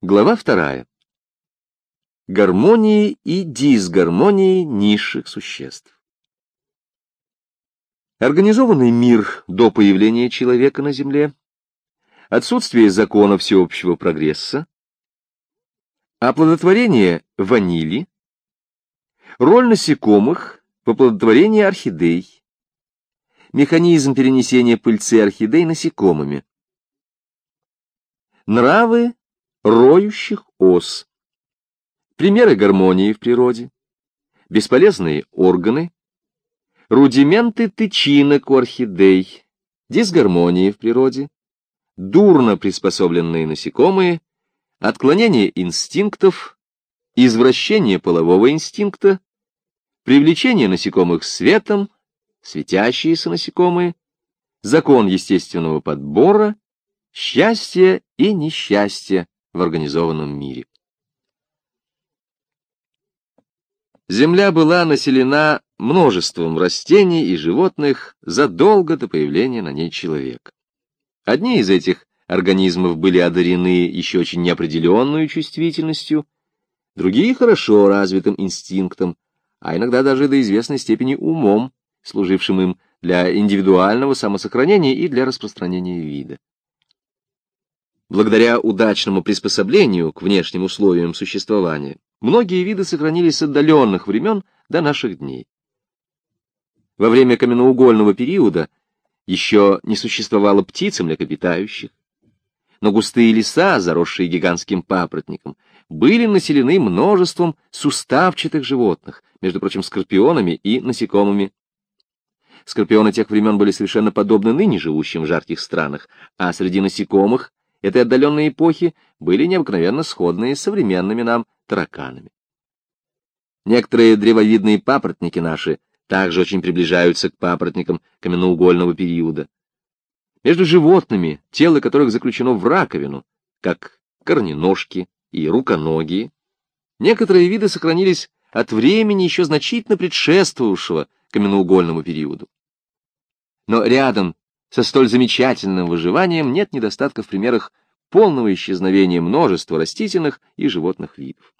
Глава вторая. Гармонии и дисгармонии низших существ. Организованный мир до появления человека на Земле, отсутствие закона всеобщего прогресса, оплодотворение ванили, роль насекомых в оплодотворении орхидей, механизм перенесения пыльцы орхидей насекомыми, нравы роющих ос. Примеры гармонии в природе. Бесполезные органы. Рудименты тычинок у орхидей. Дисгармонии в природе. Дурно приспособленные насекомые. Отклонение инстинктов. Извращение полового инстинкта. Привлечение насекомых светом. Светящиеся насекомые. Закон естественного подбора. Счастье и несчастье в организованном мире. Земля была населена множеством растений и животных задолго до появления на ней человека. Одни из этих организмов были одарены еще очень неопределенную чувствительностью, другие — хорошо развитым инстинктом, а иногда даже до известной степени умом, служившим им для индивидуального самосохранения и для распространения вида. Благодаря удачному приспособлению к внешним условиям существования, многие виды сохранились с отдаленных времен до наших дней. Во время каменноугольного периода еще не существовало птиц и млекопитающих, но густые леса, заросшие гигантским папоротником, были населены множеством суставчатых животных, между прочим, скорпионами и насекомыми. Скорпионы тех времен были совершенно подобны ныне живущим в жарких странах, а среди насекомых этой отдаленной эпохи были необыкновенно сходные с современными нам тараканами. Некоторые древовидные папоротники наши также очень приближаются к папоротникам каменноугольного периода. Между животными, тело которых заключено в раковину, как корненожки и руконогие, некоторые виды сохранились от времени еще значительно предшествовавшего каменноугольному периоду. Но рядом со столь замечательным выживанием нет недостатка в примерах полного исчезновения множества растительных и животных видов.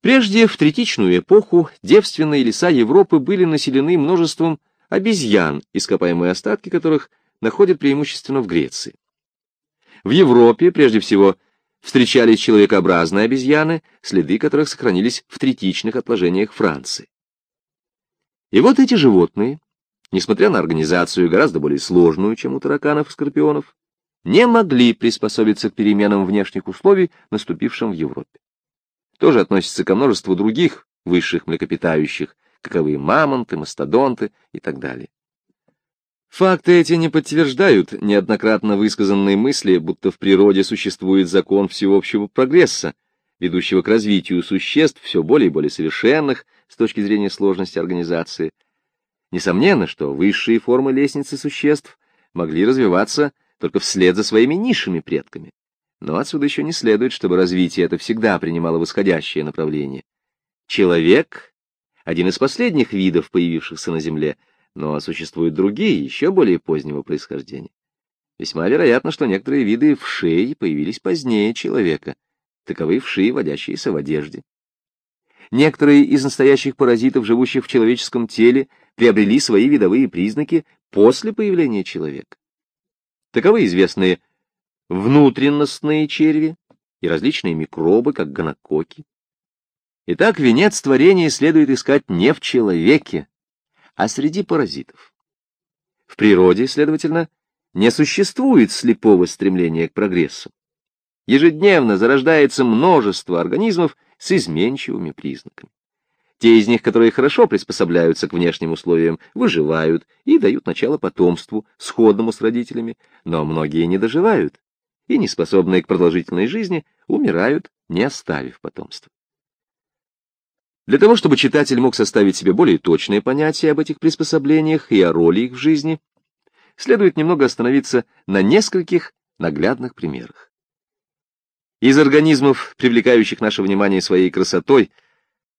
Прежде, в третичную эпоху, девственные леса Европы были населены множеством обезьян, ископаемые остатки которых находят преимущественно в Греции. В Европе, прежде всего, встречались человекообразные обезьяны, следы которых сохранились в третичных отложениях Франции. И вот эти животные, несмотря на организацию гораздо более сложную, чем у тараканов и скорпионов, не могли приспособиться к переменам внешних условий, наступившим в Европе. Тоже относится ко множеству других высших млекопитающих, каковы мамонты, мастодонты и так далее. Факты эти не подтверждают неоднократно высказанные мысли, будто в природе существует закон всеобщего прогресса, ведущего к развитию существ все более и более совершенных с точки зрения сложности организации, Несомненно, что высшие формы лестницы существ могли развиваться только вслед за своими низшими предками. Но отсюда еще не следует, чтобы развитие это всегда принимало восходящее направление. Человек — один из последних видов, появившихся на Земле, но существуют другие, еще более позднего происхождения. Весьма вероятно, что некоторые виды вшей появились позднее человека, таковы вши, водящиеся в одежде. Некоторые из настоящих паразитов, живущих в человеческом теле, приобрели свои видовые признаки после появления человека. Таковы известные внутренностные черви и различные микробы, как гонококи. Итак, венец творения следует искать не в человеке, а среди паразитов. В природе, следовательно, не существует слепого стремления к прогрессу. Ежедневно зарождается множество организмов с изменчивыми признаками. Те из них, которые хорошо приспособляются к внешним условиям, выживают и дают начало потомству, сходному с родителями, но многие не доживают и, не способные к продолжительной жизни, умирают, не оставив потомства. Для того, чтобы читатель мог составить себе более точное понятие об этих приспособлениях и о роли их в жизни, следует немного остановиться на нескольких наглядных примерах. Из организмов, привлекающих наше внимание своей красотой,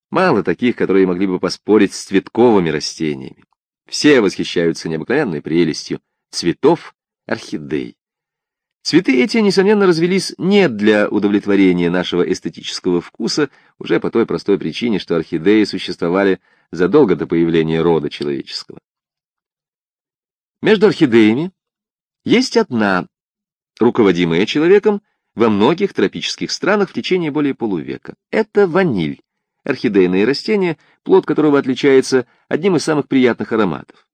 мало таких, которые могли бы поспорить с цветковыми растениями. Все восхищаются необыкновенной прелестью цветов орхидей. Цветы эти, несомненно, развелись не для удовлетворения нашего эстетического вкуса, уже по той простой причине, что орхидеи существовали задолго до появления рода человеческого. Между орхидеями есть одна, руководимая человеком во многих тропических странах в течение более полувека. Это ваниль, орхидейное растение, плод которого отличается одним из самых приятных ароматов.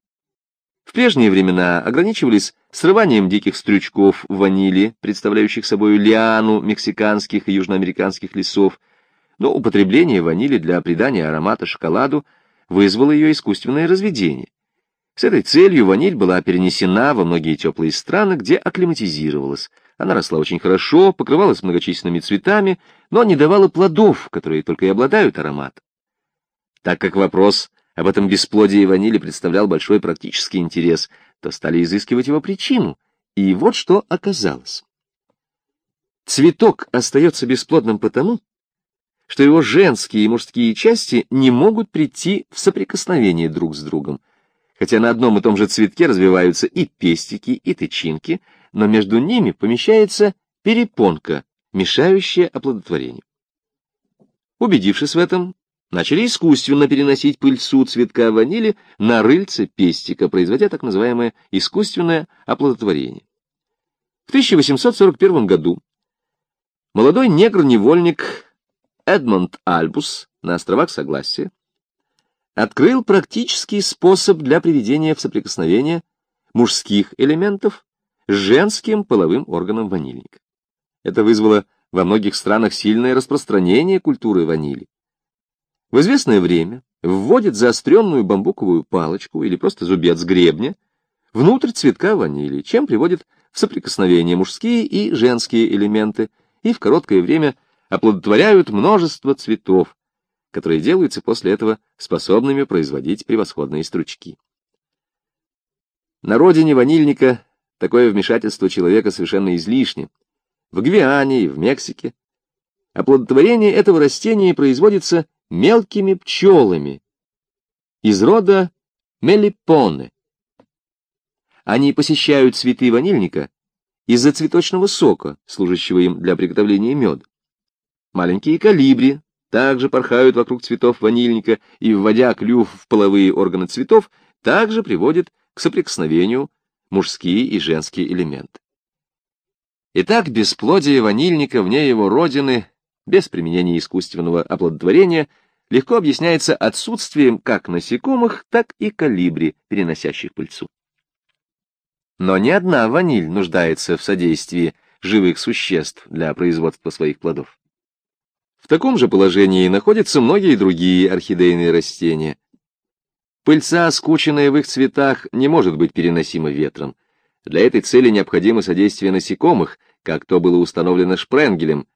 В прежние времена ограничивались срыванием диких стрючков ванили, представляющих собой лиану мексиканских и южноамериканских лесов, но употребление ванили для придания аромата шоколаду вызвало ее искусственное разведение. С этой целью ваниль была перенесена во многие теплые страны, где акклиматизировалась. Она росла очень хорошо, покрывалась многочисленными цветами, но не давала плодов, которые только и обладают ароматом. Так как вопрос об этом бесплодии ванили представлял большой практический интерес, то стали изыскивать его причину, и вот что оказалось. Цветок остается бесплодным потому, что его женские и мужские части не могут прийти в соприкосновение друг с другом, хотя на одном и том же цветке развиваются и пестики, и тычинки, но между ними помещается перепонка, мешающая оплодотворению. Убедившись в этом, начали искусственно переносить пыльцу цветка ванили на рыльце пестика, производя так называемое искусственное оплодотворение. В 1841 году молодой негр-невольник Эдмонд Альбус на островах Согласия открыл практический способ для приведения в соприкосновение мужских элементов женским половым органом ванильника. Это вызвало во многих странах сильное распространение культуры ванили. В известное время вводит заостренную бамбуковую палочку или просто зубец гребня внутрь цветка ванили, чем приводит в соприкосновение мужские и женские элементы, и в короткое время оплодотворяют множество цветов, которые делаются после этого способными производить превосходные стручки. На родине ванильника такое вмешательство человека совершенно излишне. В Гвиане и в Мексике оплодотворение этого растения производится мелкими пчелами из рода мелипоны. Они посещают цветы ванильника из-за цветочного сока, служащего им для приготовления меда. Маленькие калибри также порхают вокруг цветов ванильника и, вводя клюв в половые органы цветов, также приводит к соприкосновению мужские и женские элементы. Итак, бесплодие ванильника вне его родины, без применения искусственного оплодотворения – легко объясняется отсутствием как насекомых, так и калибри, переносящих пыльцу. Но ни одна ваниль нуждается в содействии живых существ для производства своих плодов. В таком же положении находятся многие другие орхидейные растения. Пыльца, скученная в их цветах, не может быть переносима ветром. Для этой цели необходимо содействие насекомых, как то было установлено Шпренгелем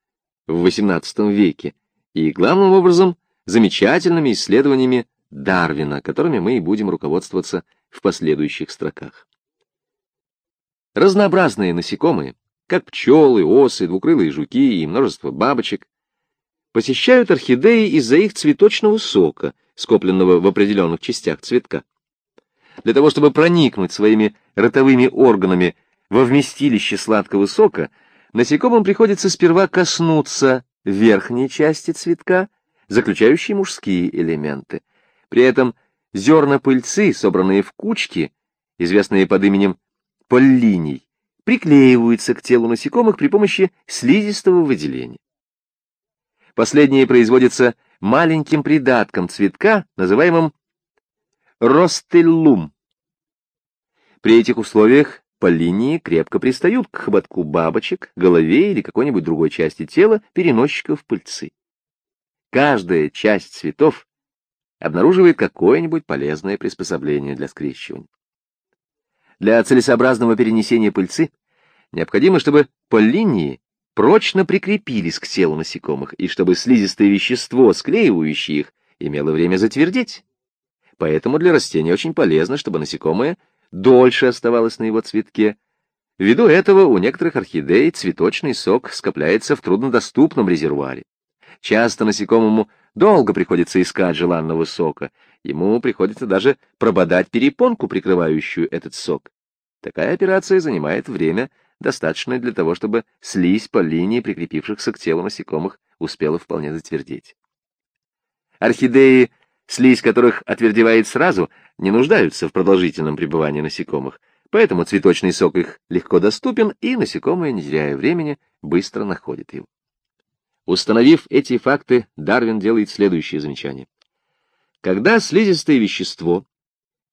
в XVIII веке, и, главным образом, замечательными исследованиями Дарвина, которыми мы и будем руководствоваться в последующих строках. Разнообразные насекомые, как пчелы, осы, двукрылые жуки и множество бабочек, посещают орхидеи из-за их цветочного сока, скопленного в определенных частях цветка. Для того, чтобы проникнуть своими ротовыми органами во вместилище сладкого сока, насекомым приходится сперва коснуться верхней части цветка, заключающие мужские элементы. При этом зерна пыльцы, собранные в кучки, известные под именем поллиний, приклеиваются к телу насекомых при помощи слизистого выделения. Последнее производится маленьким придатком цветка, называемым ростеллум. При этих условиях поллинии крепко пристают к хоботку бабочек, голове или какой-нибудь другой части тела переносчиков пыльцы каждая часть цветов обнаруживает какое-нибудь полезное приспособление для скрещивания. Для целесообразного перенесения пыльцы необходимо, чтобы поллинии прочно прикрепились к телу насекомых, и чтобы слизистое вещество, склеивающее их, имело время затвердеть. Поэтому для растения очень полезно, чтобы насекомое дольше оставалось на его цветке. Ввиду этого у некоторых орхидей цветочный сок скопляется в труднодоступном резервуаре. Часто насекомому долго приходится искать желанного сока. Ему приходится даже прободать перепонку, прикрывающую этот сок. Такая операция занимает время достаточной для того, чтобы слизь по линии прикрепившихся к телу насекомых успела вполне затвердеть. Орхидеи, слизь которых отвердевает сразу, не нуждаются в продолжительном пребывании насекомых, поэтому цветочный сок их легко доступен, и насекомые, не теряя времени, быстро находят его. Установив эти факты, Дарвин делает следующее замечание. Когда слизистое вещество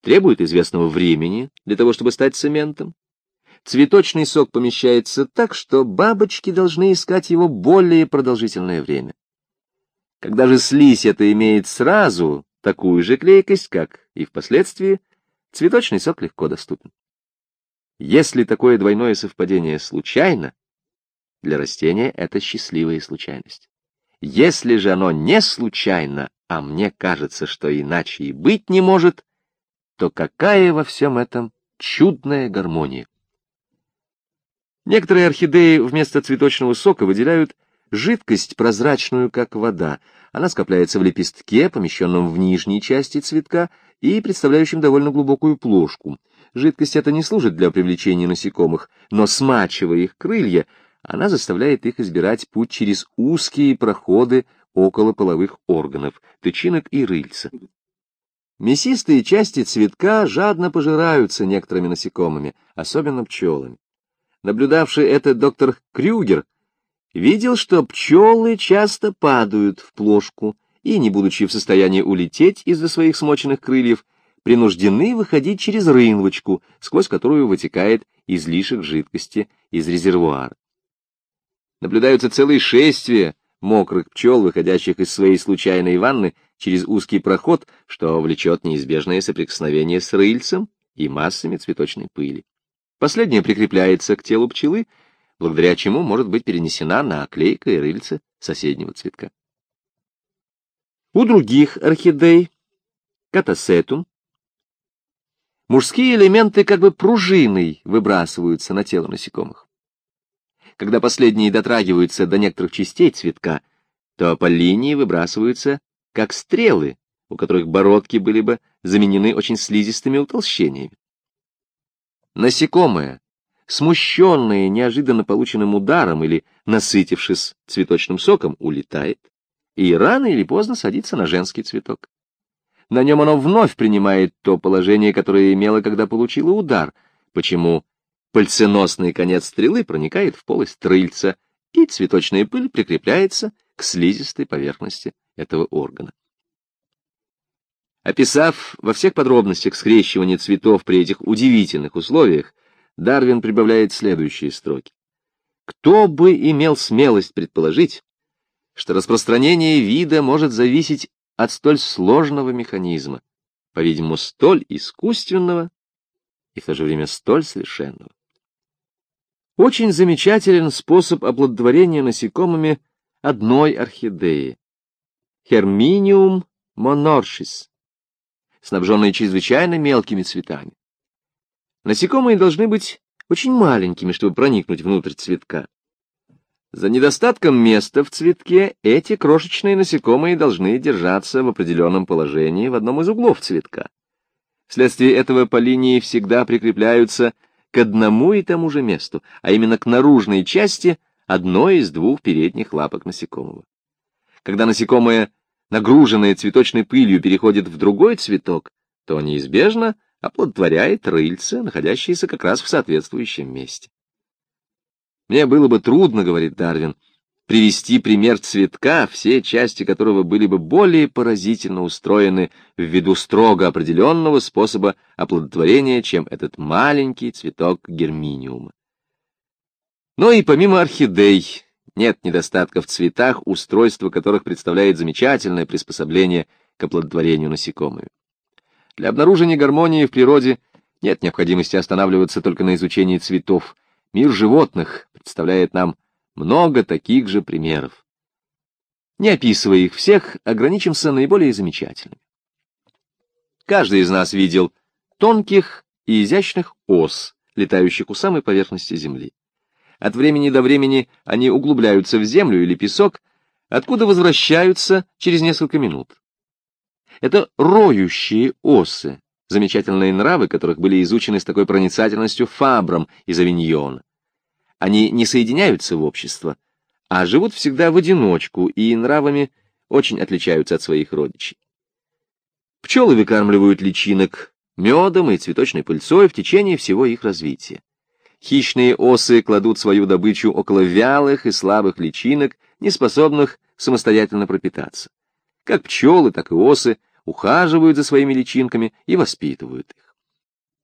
требует известного времени для того, чтобы стать цементом, цветочный сок помещается так, что бабочки должны искать его более продолжительное время. Когда же слизь это имеет сразу такую же клейкость, как и впоследствии, цветочный сок легко доступен. Если такое двойное совпадение случайно, для растения это счастливая случайность. Если же оно не случайно, а мне кажется, что иначе и быть не может, то какая во всем этом чудная гармония? Некоторые орхидеи вместо цветочного сока выделяют жидкость прозрачную, как вода. Она скопляется в лепестке, помещенном в нижней части цветка и представляющем довольно глубокую плошку. Жидкость эта не служит для привлечения насекомых, но смачивая их крылья, она заставляет их избирать путь через узкие проходы около половых органов, тычинок и рыльца. Мясистые части цветка жадно пожираются некоторыми насекомыми, особенно пчелами. Наблюдавший это доктор Крюгер видел, что пчелы часто падают в плошку и, не будучи в состоянии улететь из-за своих смоченных крыльев, принуждены выходить через рынвочку, сквозь которую вытекает излишек жидкости из резервуара. Наблюдаются целые шествия мокрых пчел, выходящих из своей случайной ванны через узкий проход, что влечет неизбежное соприкосновение с рыльцем и массами цветочной пыли. Последняя прикрепляется к телу пчелы, благодаря чему может быть перенесена на клейка и рыльце соседнего цветка. У других орхидей, катасетум, мужские элементы как бы пружиной выбрасываются на тело насекомых. Когда последние дотрагиваются до некоторых частей цветка, то по линии выбрасываются как стрелы, у которых бородки были бы заменены очень слизистыми утолщениями. Насекомое, смущенное неожиданно полученным ударом или насытившись цветочным соком, улетает и рано или поздно садится на женский цветок. На нем оно вновь принимает то положение, которое имело, когда получило удар, почему пыльценосный конец стрелы проникает в полость трыльца, и цветочная пыль прикрепляется к слизистой поверхности этого органа. Описав во всех подробностях скрещивание цветов при этих удивительных условиях, Дарвин прибавляет следующие строки. Кто бы имел смелость предположить, что распространение вида может зависеть от столь сложного механизма, по-видимому, столь искусственного и в то же время столь совершенного. Очень замечателен способ оплодотворения насекомыми одной орхидеи — Herminium monorchis, снабженной чрезвычайно мелкими цветами. Насекомые должны быть очень маленькими, чтобы проникнуть внутрь цветка. За недостатком места в цветке эти крошечные насекомые должны держаться в определенном положении в одном из углов цветка. Вследствие этого по линии всегда прикрепляются к одному и тому же месту, а именно к наружной части одной из двух передних лапок насекомого. Когда насекомое, нагруженное цветочной пылью, переходит в другой цветок, то неизбежно оплодотворяет рыльце, находящееся как раз в соответствующем месте. Мне было бы трудно, говорит Дарвин, привести пример цветка, все части которого были бы более поразительно устроены ввиду строго определенного способа оплодотворения, чем этот маленький цветок герминиума. Но и помимо орхидей нет недостатка в цветах, устройство которых представляет замечательное приспособление к оплодотворению насекомых. Для обнаружения гармонии в природе нет необходимости останавливаться только на изучении цветов. Мир животных представляет нам много таких же примеров. Не описывая их всех, ограничимся наиболее замечательными. Каждый из нас видел тонких и изящных ос, летающих у самой поверхности Земли. От времени до времени они углубляются в землю или песок, откуда возвращаются через несколько минут. Это роющие осы, замечательные нравы которых были изучены с такой проницательностью Фабром из Авиньона. Они не соединяются в общество, а живут всегда в одиночку и нравами очень отличаются от своих родичей. Пчелы выкармливают личинок медом и цветочной пыльцой в течение всего их развития. Хищные осы кладут свою добычу около вялых и слабых личинок, не способных самостоятельно пропитаться. Как пчелы, так и осы ухаживают за своими личинками и воспитывают их.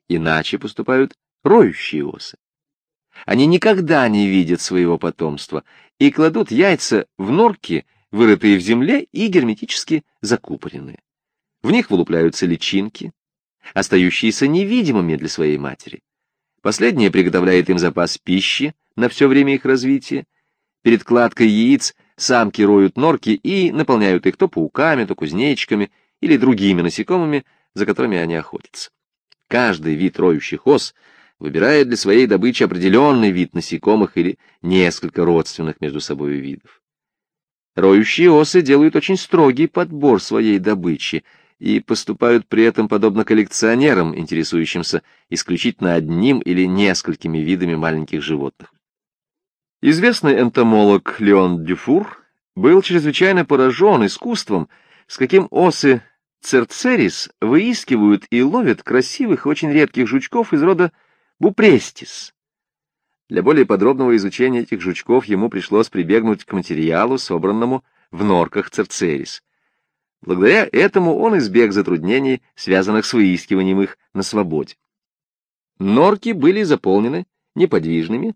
Иначе поступают роющие осы. Они никогда не видят своего потомства и кладут яйца в норки, вырытые в земле и герметически закупоренные. В них вылупляются личинки, остающиеся невидимыми для своей матери. Последняя приготовляет им запас пищи на все время их развития. Перед кладкой яиц самки роют норки и наполняют их то пауками, то кузнечиками или другими насекомыми, за которыми они охотятся. Каждый вид роющих ос выбирает для своей добычи определенный вид насекомых или несколько родственных между собой видов. Роющие осы делают очень строгий подбор своей добычи и поступают при этом подобно коллекционерам, интересующимся исключительно одним или несколькими видами маленьких животных. Известный энтомолог Леон Дюфур был чрезвычайно поражен искусством, с каким осы церцерис выискивают и ловят красивых очень редких жучков из рода бупрестис. Для более подробного изучения этих жучков ему пришлось прибегнуть к материалу, собранному в норках церцерис. Благодаря этому он избег затруднений, связанных с выискиванием их на свободе. Норки были заполнены неподвижными,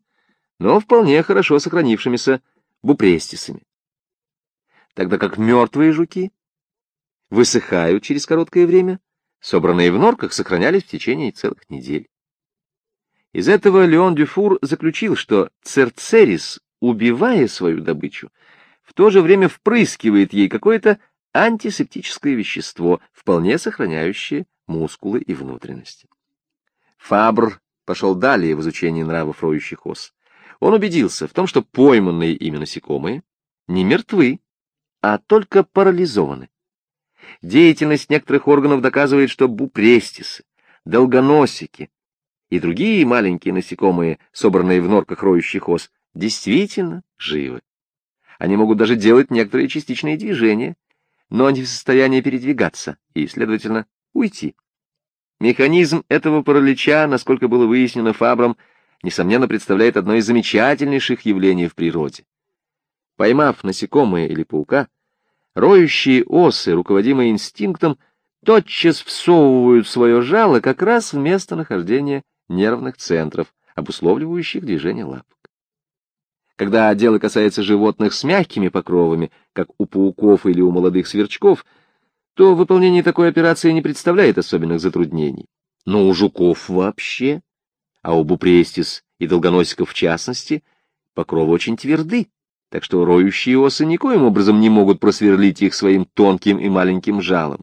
но вполне хорошо сохранившимися бупрестисами. Тогда как мертвые жуки высыхают через короткое время, собранные в норках сохранялись в течение целых недель. Из этого Леон Дюфур заключил, что Церцерис, убивая свою добычу, в то же время впрыскивает ей какое-то антисептическое вещество, вполне сохраняющее мускулы и внутренности. Фабр пошел далее в изучении нравов роющих ос. Он убедился в том, что пойманные ими насекомые не мертвы, а только парализованы. Деятельность некоторых органов доказывает, что бупрестисы, долгоносики, и другие маленькие насекомые, собранные в норках роющих ос, действительно живы. Они могут даже делать некоторые частичные движения, но не в состоянии передвигаться и, следовательно, уйти. Механизм этого паралича, насколько было выяснено Фабром, несомненно представляет одно из замечательнейших явлений в природе. Поймав насекомое или паука, роющие осы, руководимые инстинктом, тотчас всовывают свое жало как раз в место нахождения нервных центров, обусловливающих движение лапок. Когда дело касается животных с мягкими покровами, как у пауков или у молодых сверчков, то выполнение такой операции не представляет особенных затруднений. Но у жуков вообще, а у бупрестис и долгоносиков в частности, покровы очень тверды, так что роющие осы никоим образом не могут просверлить их своим тонким и маленьким жалом.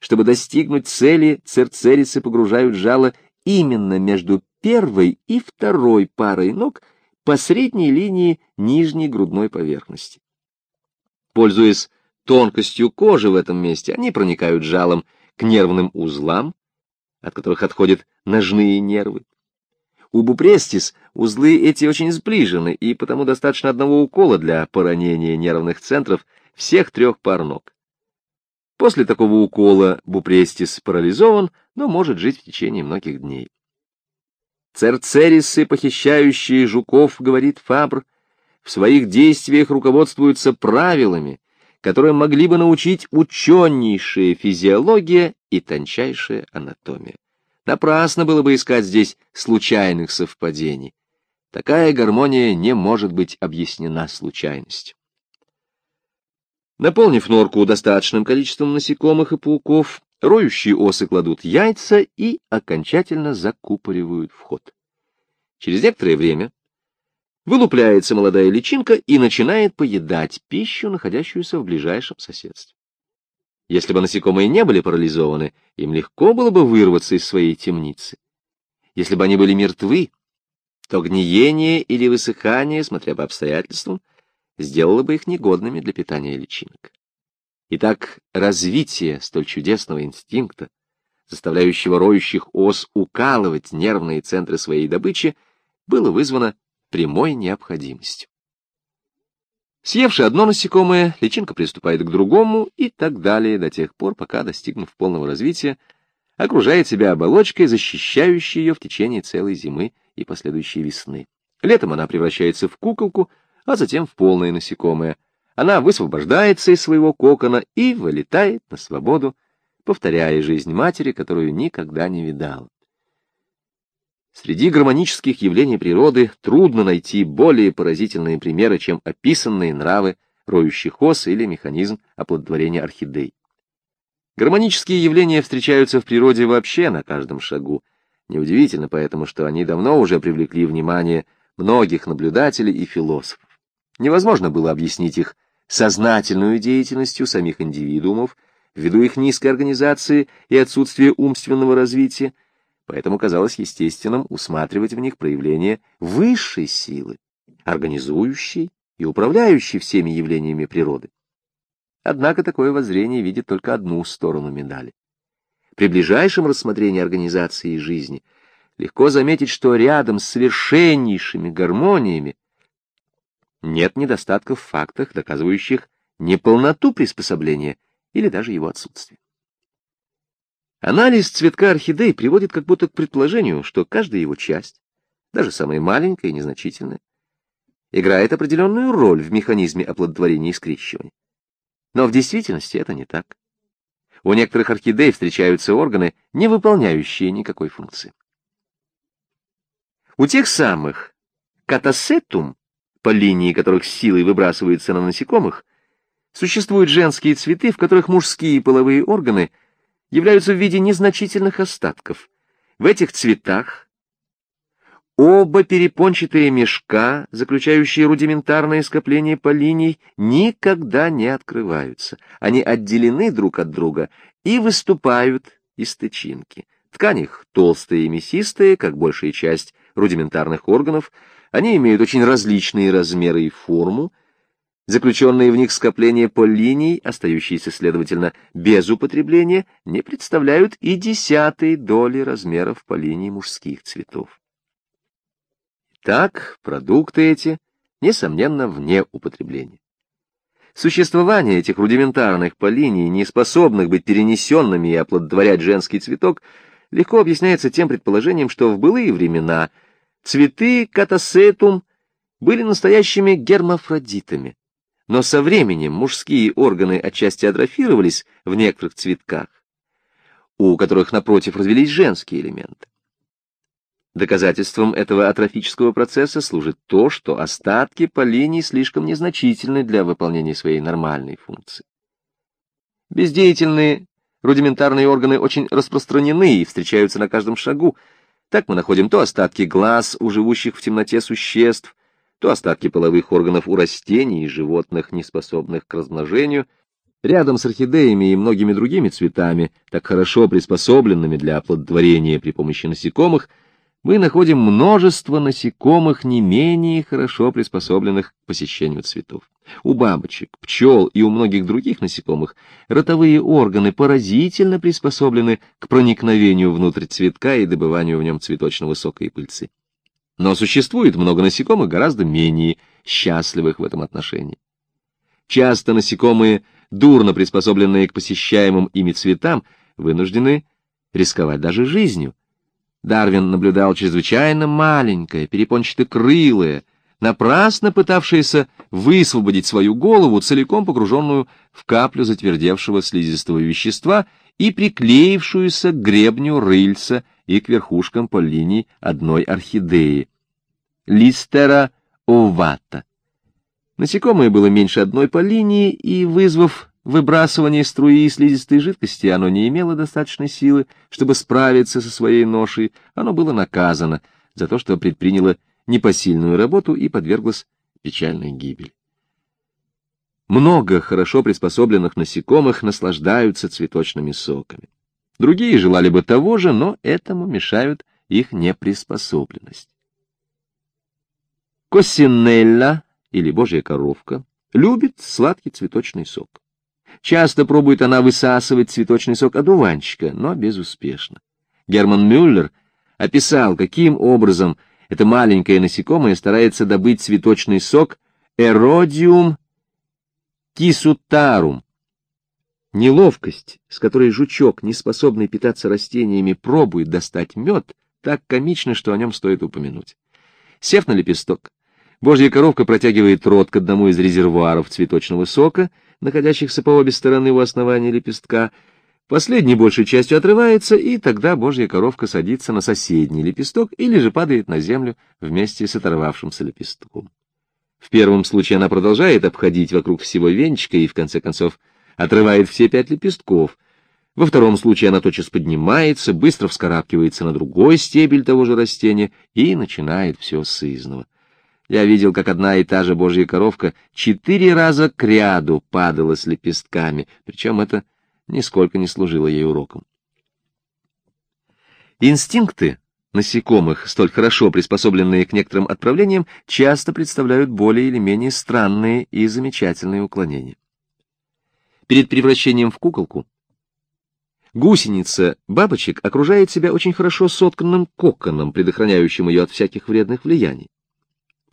Чтобы достигнуть цели, церцерисы погружают жало именно между первой и второй парой ног по средней линии нижней грудной поверхности. Пользуясь тонкостью кожи в этом месте, они проникают жалом к нервным узлам, от которых отходят ножные нервы. У бупрестис узлы эти очень сближены, и потому достаточно одного укола для поранения нервных центров всех трех пар ног. После такого укола бупрестис парализован, но может жить в течение многих дней. Церцерисы, похищающие жуков, говорит Фабр, в своих действиях руководствуются правилами, которые могли бы научить ученейшая физиология и тончайшая анатомия. Напрасно было бы искать здесь случайных совпадений. Такая гармония не может быть объяснена случайностью. Наполнив норку достаточным количеством насекомых и пауков, роющие осы кладут яйца и окончательно закупоривают вход. Через некоторое время вылупляется молодая личинка и начинает поедать пищу, находящуюся в ближайшем соседстве. Если бы насекомые не были парализованы, им легко было бы вырваться из своей темницы. Если бы они были мертвы, то гниение или высыхание, смотря по обстоятельствам, сделало бы их негодными для питания личинок. Итак, развитие столь чудесного инстинкта, заставляющего роющих ос укалывать нервные центры своей добычи, было вызвано прямой необходимостью. Съевши одно насекомое, личинка приступает к другому и так далее до тех пор, пока, достигнув полного развития, окружает себя оболочкой, защищающей ее в течение целой зимы и последующей весны. Летом она превращается в куколку, а затем в полное насекомое. Она высвобождается из своего кокона и вылетает на свободу, повторяя жизнь матери, которую никогда не видала. Среди гармонических явлений природы трудно найти более поразительные примеры, чем описанные нравы роющих ос или механизм оплодотворения орхидей. Гармонические явления встречаются в природе вообще на каждом шагу. Неудивительно поэтому, что они давно уже привлекли внимание многих наблюдателей и философов. Невозможно было объяснить их сознательную деятельностью самих индивидуумов, ввиду их низкой организации и отсутствия умственного развития, поэтому казалось естественным усматривать в них проявление высшей силы, организующей и управляющей всеми явлениями природы. Однако такое воззрение видит только одну сторону медали. При ближайшем рассмотрении организации жизни легко заметить, что рядом с совершеннейшими гармониями нет недостатков в фактах, доказывающих неполноту приспособления или даже его отсутствие. Анализ цветка орхидей приводит как будто к предположению, что каждая его часть, даже самая маленькая и незначительная, играет определенную роль в механизме оплодотворения и скрещивания. Но в действительности это не так. У некоторых орхидей встречаются органы, не выполняющие никакой функции. У тех самых катасетум, по линии которых силой выбрасываются на насекомых, существуют женские цветы, в которых мужские половые органы – являются в виде незначительных остатков. В этих цветах оба перепончатые мешка, заключающие рудиментарное скопление полиний, никогда не открываются. Они отделены друг от друга и выступают из тычинки. Ткань их толстая и мясистая, как большая часть рудиментарных органов. Они имеют очень различные размеры и форму, Заключенные в них скопления полиний, остающиеся, следовательно, без употребления, не представляют и десятой доли размеров полиний мужских цветов. Так, продукты эти, несомненно, вне употребления. Существование этих рудиментарных полиний, не способных быть перенесенными и оплодотворять женский цветок, легко объясняется тем предположением, что в былые времена цветы катасетум были настоящими гермафродитами но со временем мужские органы отчасти атрофировались в некоторых цветках, у которых, напротив, развелись женские элементы. Доказательством этого атрофического процесса служит то, что остатки полиний слишком незначительны для выполнения своей нормальной функции. Бездеятельные рудиментарные органы очень распространены и встречаются на каждом шагу. Так мы находим то остатки глаз у живущих в темноте существ, то остатки половых органов у растений и животных, не способных к размножению, рядом с орхидеями и многими другими цветами, так хорошо приспособленными для оплодотворения при помощи насекомых, мы находим множество насекомых, не менее хорошо приспособленных к посещению цветов. У бабочек, пчел и у многих других насекомых ротовые органы поразительно приспособлены к проникновению внутрь цветка и добыванию в нем цветочного сока и пыльцы. Но существует много насекомых гораздо менее счастливых в этом отношении. Часто насекомые, дурно приспособленные к посещаемым ими цветам, вынуждены рисковать даже жизнью. Дарвин наблюдал чрезвычайно маленькое, перепончатокрылое, напрасно пытавшееся высвободить свою голову, целиком погруженную в каплю затвердевшего слизистого вещества и приклеившуюся к гребню рыльца и к верхушкам по линии одной орхидеи. Листера овата. Насекомое было меньше одной по линии, и, вызвав выбрасывание струи слизистой жидкости, оно не имело достаточной силы, чтобы справиться со своей ношей, оно было наказано за то, что предприняло непосильную работу и подверглось печальной гибели. Много хорошо приспособленных насекомых наслаждаются цветочными соками. Другие желали бы того же, но этому мешают их неприспособленность. Косинелла, или божья коровка, любит сладкий цветочный сок. Часто пробует она высасывать цветочный сок одуванчика, но безуспешно. Герман Мюллер описал, каким образом Это маленькое насекомое старается добыть цветочный сок эродиум кисутарум. Неловкость, с которой жучок, не способный питаться растениями, пробует достать мед, так комично, что о нем стоит упомянуть. Сев на лепесток, божья коровка протягивает рот к одному из резервуаров цветочного сока, находящихся по обе стороны у основания лепестка, Последний большей частью отрывается, и тогда божья коровка садится на соседний лепесток или же падает на землю вместе с оторвавшимся лепестком. В первом случае она продолжает обходить вокруг всего венчика и, в конце концов, отрывает все пять лепестков. Во втором случае она тотчас поднимается, быстро вскарабкивается на другой стебель того же растения и начинает все с изного. Я видел, как одна и та же божья коровка четыре раза к ряду падала с лепестками, причем это нисколько не служило ей уроком. Инстинкты насекомых, столь хорошо приспособленные к некоторым отправлениям, часто представляют более или менее странные и замечательные уклонения. Перед превращением в куколку гусеница бабочек окружает себя очень хорошо сотканным коконом, предохраняющим ее от всяких вредных влияний.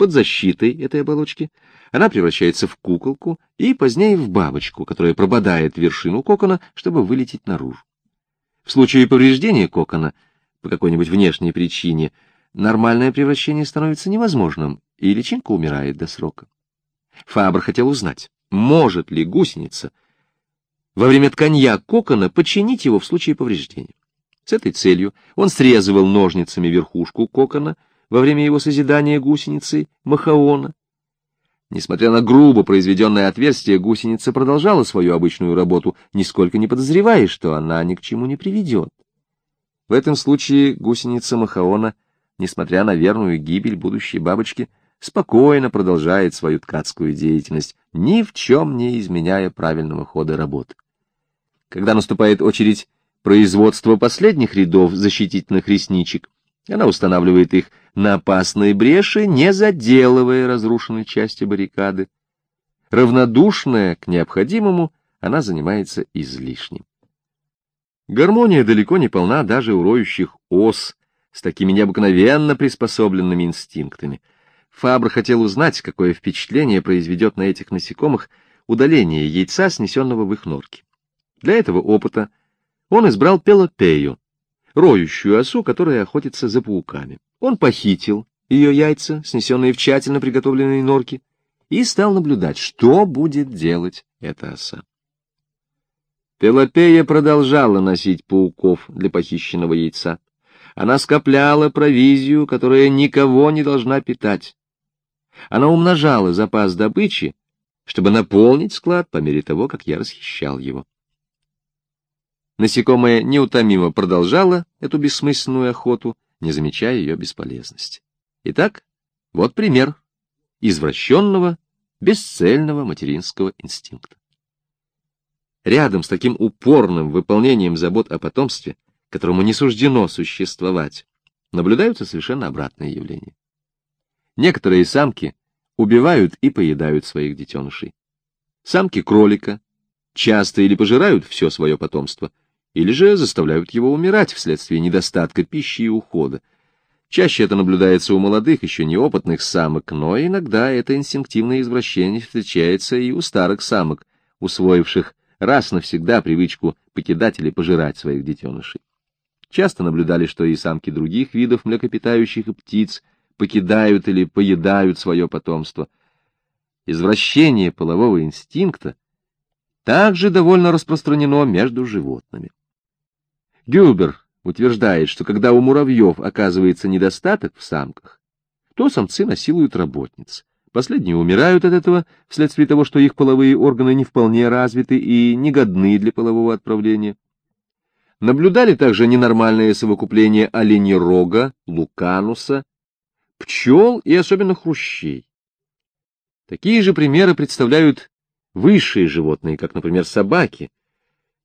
Под защитой этой оболочки она превращается в куколку и позднее в бабочку, которая прободает вершину кокона, чтобы вылететь наружу. В случае повреждения кокона по какой-нибудь внешней причине нормальное превращение становится невозможным, и личинка умирает до срока. Фабр хотел узнать, может ли гусеница во время тканья кокона починить его в случае повреждения. С этой целью он срезывал ножницами верхушку кокона, во время его созидания гусеницей Махаона. Несмотря на грубо произведенное отверстие, гусеница продолжала свою обычную работу, нисколько не подозревая, что она ни к чему не приведет. В этом случае гусеница Махаона, несмотря на верную гибель будущей бабочки, спокойно продолжает свою ткацкую деятельность, ни в чем не изменяя правильного хода работы. Когда наступает очередь производства последних рядов защитительных ресничек, она устанавливает их на опасные бреши, не заделывая разрушенной части баррикады. Равнодушная к необходимому, она занимается излишним. Гармония далеко не полна даже у роющих ос с такими необыкновенно приспособленными инстинктами. Фабр хотел узнать, какое впечатление произведет на этих насекомых удаление яйца, снесенного в их норке. Для этого опыта он избрал пелопею, роющую осу, которая охотится за пауками. Он похитил ее яйца, снесенные в тщательно приготовленной норке, и стал наблюдать, что будет делать эта оса. Пелопея продолжала носить пауков для похищенного яйца. Она скопляла провизию, которая никого не должна питать. Она умножала запас добычи, чтобы наполнить склад по мере того, как я расхищал его. Насекомое неутомимо продолжало эту бессмысленную охоту, не замечая ее бесполезности. Итак, вот пример извращенного, бесцельного материнского инстинкта. Рядом с таким упорным выполнением забот о потомстве, которому не суждено существовать, наблюдаются совершенно обратные явления. Некоторые самки убивают и поедают своих детенышей. Самки кролика часто или пожирают все свое потомство, или же заставляют его умирать вследствие недостатка пищи и ухода. Чаще это наблюдается у молодых, еще неопытных самок, но иногда это инстинктивное извращение встречается и у старых самок, усвоивших раз навсегда привычку покидать или пожирать своих детенышей. Часто наблюдали, что и самки других видов млекопитающих и птиц покидают или поедают свое потомство. Извращение полового инстинкта также довольно распространено между животными. Гюбер утверждает, что когда у муравьев оказывается недостаток в самках, то самцы насилуют работниц. Последние умирают от этого вследствие того, что их половые органы не вполне развиты и негодны для полового отправления. Наблюдали также ненормальное совокупление оленерога, лукануса, пчел и особенно хрущей. Такие же примеры представляют высшие животные, как, например, собаки,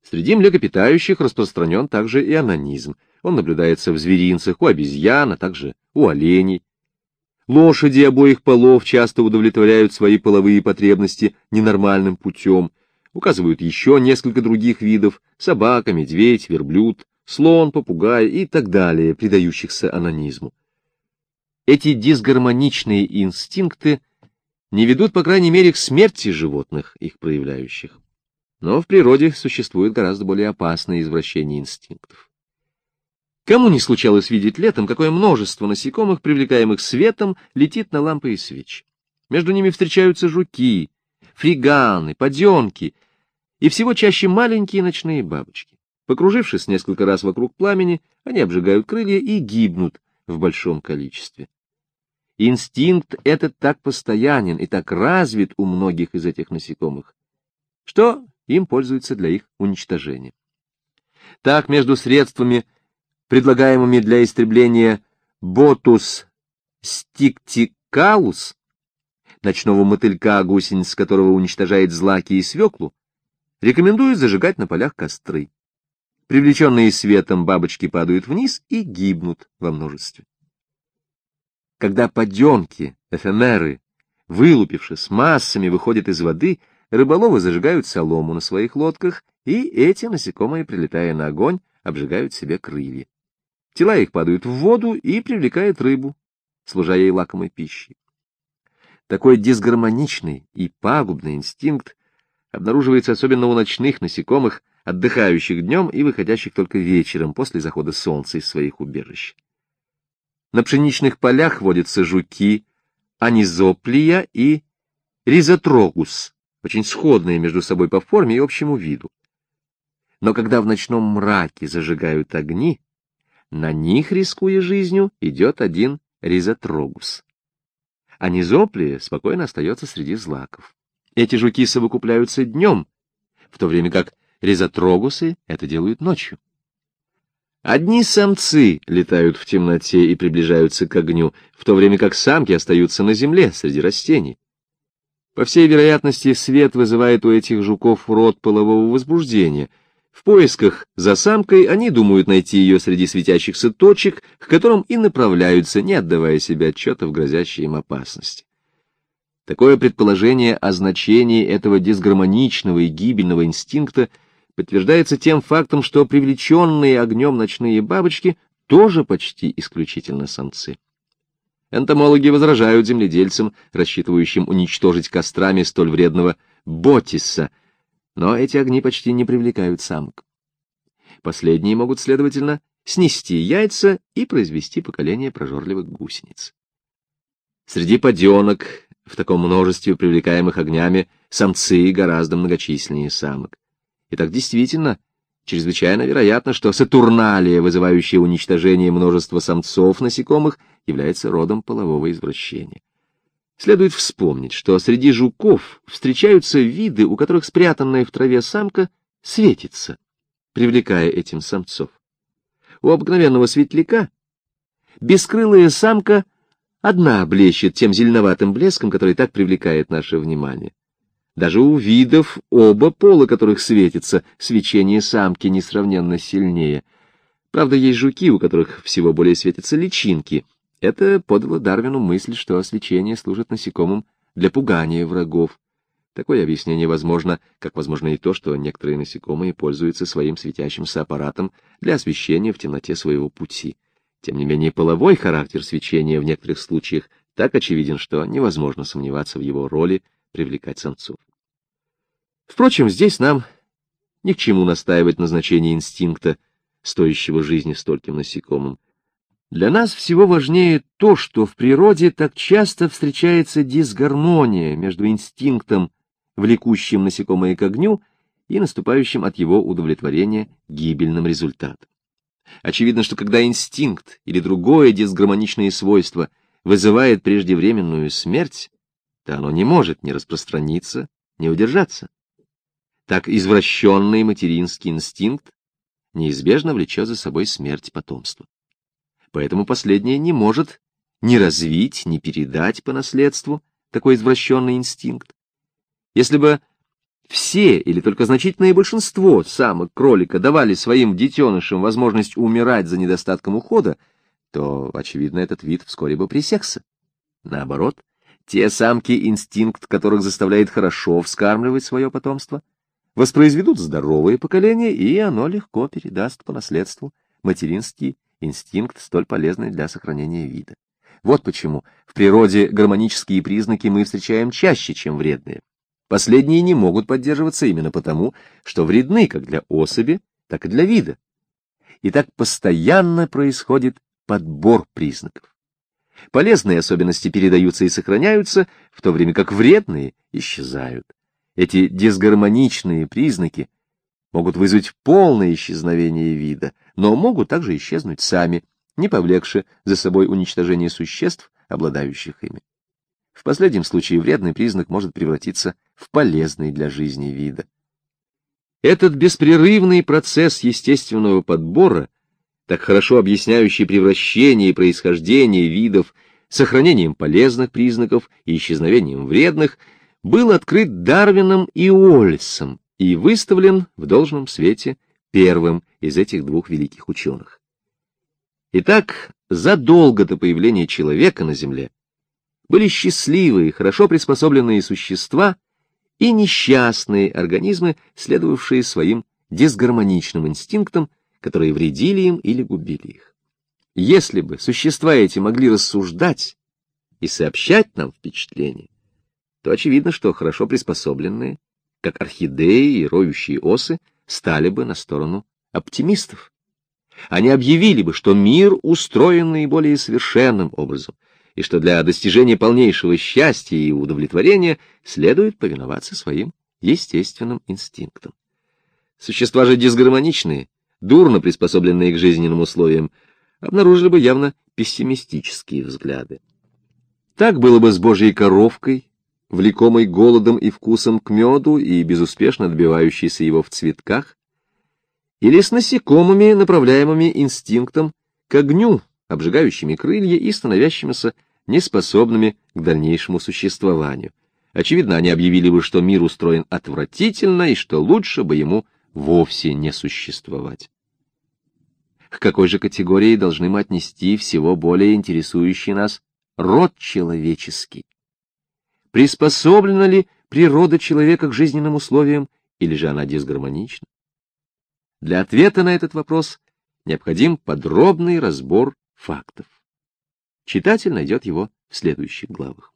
Среди млекопитающих распространен также и анонизм. Он наблюдается в зверинцах, у обезьян, а также у оленей. Лошади обоих полов часто удовлетворяют свои половые потребности ненормальным путем. Указывают еще несколько других видов – собака, медведь, верблюд, слон, попугай и так далее, предающихся анонизму. эти дисгармоничные инстинкты не ведут, по крайней мере, к смерти животных, их проявляющих. Но в природе существует гораздо более опасное извращение инстинктов. Кому не случалось видеть летом, какое множество насекомых, привлекаемых светом, летит на лампы и свечи. Между ними встречаются жуки, фриганы, поденки и всего чаще маленькие ночные бабочки. Покружившись несколько раз вокруг пламени, они обжигают крылья и гибнут в большом количестве. Инстинкт этот так постоянен и так развит у многих из этих насекомых, что им пользуются для их уничтожения. Так, между средствами, предлагаемыми для истребления ботус стиктикалус, ночного мотылька, гусениц которого уничтожает злаки и свеклу, рекомендуют зажигать на полях костры. Привлеченные светом бабочки падают вниз и гибнут во множестве. Когда поденки, эфемеры, вылупившись массами, выходят из воды, рыболовы зажигают солому на своих лодках, и эти насекомые, прилетая на огонь, обжигают себе крылья. Тела их падают в воду и привлекают рыбу, служа ей лакомой пищей. Такой дисгармоничный и пагубный инстинкт обнаруживается особенно у ночных насекомых, отдыхающих днем и выходящих только вечером после захода солнца из своих убежищ. На пшеничных полях водятся жуки, анизоплия и ризотрогус, очень сходные между собой по форме и общему виду. Но когда в ночном мраке зажигают огни, на них, рискуя жизнью, идет один ризотрогус. Анизоплия спокойно остается среди злаков. Эти жуки совокупляются днем, в то время как резотрогусы это делают ночью. Одни самцы летают в темноте и приближаются к огню, в то время как самки остаются на земле среди растений. По всей вероятности, свет вызывает у этих жуков род полового возбуждения. В поисках за самкой они думают найти ее среди светящихся точек, к которым и направляются, не отдавая себе отчета в грозящей им опасности. Такое предположение о значении этого дисгармоничного и гибельного инстинкта подтверждается тем фактом, что привлеченные огнем ночные бабочки тоже почти исключительно самцы. Энтомологи возражают земледельцам, рассчитывающим уничтожить кострами столь вредного ботиса, но эти огни почти не привлекают самок. Последние могут, следовательно, снести яйца и произвести поколение прожорливых гусениц. Среди поденок в таком множестве привлекаемых огнями самцы гораздо многочисленнее самок. И так действительно, чрезвычайно вероятно, что сатурналия, вызывающая уничтожение множества самцов насекомых, является родом полового извращения. Следует вспомнить, что среди жуков встречаются виды, у которых спрятанная в траве самка светится, привлекая этим самцов. У обыкновенного светляка бескрылая самка — одна блещет тем зеленоватым блеском, который так привлекает наше внимание. Даже у видов, оба пола которых светится, свечение самки несравненно сильнее. Правда, есть жуки, у которых всего более светятся личинки. Это подало Дарвину мысль, что свечение служит насекомым для пугания врагов. Такое объяснение возможно, как возможно и то, что некоторые насекомые пользуются своим светящимся аппаратом для освещения в темноте своего пути. Тем не менее, половой характер свечения в некоторых случаях так очевиден, что невозможно сомневаться в его роли привлекать самцов. Впрочем, здесь нам ни к чему настаивать на значении инстинкта, стоящего жизни стольким насекомым. Для нас всего важнее то, что в природе так часто встречается дисгармония между инстинктом, влекущим насекомое к огню, и наступающим от его удовлетворения гибельным результатом. Очевидно, что когда инстинкт или другое дисгармоничное свойство вызывает преждевременную смерть, то оно не может ни распространиться, ни удержаться. Так извращенный материнский инстинкт неизбежно влечет за собой смерть потомства. Поэтому последнее не может ни развить, ни передать по наследству такой извращенный инстинкт. Если бы все или только значительное большинство самок кролика давали своим детенышам возможность умирать за недостатком ухода, то, очевидно, этот вид вскоре бы пресекся. Наоборот, те самки, инстинкт которых заставляет хорошо вскармливать свое потомство, воспроизведут здоровое поколение, и оно легко передаст по наследству материнский инстинкт, столь полезный для сохранения вида. Вот почему в природе гармонические признаки мы встречаем чаще, чем вредные. Последние не могут поддерживаться именно потому, что вредны как для особи, так и для вида. И так постоянно происходит подбор признаков. Полезные особенности передаются и сохраняются, в то время как вредные исчезают. Эти дисгармоничные признаки могут вызвать полное исчезновение вида, но могут также исчезнуть сами, не повлекши за собой уничтожение существ, обладающих ими. В последнем случае вредный признак может превратиться в полезный для жизни вида. Этот беспрерывный процесс естественного подбора, так хорошо объясняющий превращение и происхождение видов, сохранением полезных признаков и исчезновением вредных, был открыт Дарвином и Уоллесом и выставлен в должном свете первым из этих двух великих ученых. Итак, задолго до появления человека на Земле были счастливые, хорошо приспособленные существа и несчастные организмы, следовавшие своим дисгармоничным инстинктам, которые вредили им или губили их. Если бы существа эти могли рассуждать и сообщать нам впечатления, то очевидно, что хорошо приспособленные, как орхидеи и роющие осы, стали бы на сторону оптимистов. Они объявили бы, что мир устроен наиболее совершенным образом, и что для достижения полнейшего счастья и удовлетворения следует повиноваться своим естественным инстинктам. Существа же дисгармоничные, дурно приспособленные к жизненным условиям, обнаружили бы явно пессимистические взгляды. Так было бы с Божьей коровкой, влекомой голодом и вкусом к меду и безуспешно добивающейся его в цветках, или с насекомыми, направляемыми инстинктом к огню, обжигающими крылья и становящимися неспособными к дальнейшему существованию. Очевидно, они объявили бы, что мир устроен отвратительно и что лучше бы ему вовсе не существовать. К какой же категории должны мы отнести всего более интересующий нас род человеческий? Приспособлена ли природа человека к жизненным условиям, или же она дисгармонична? Для ответа на этот вопрос необходим подробный разбор фактов. Читатель найдет его в следующих главах.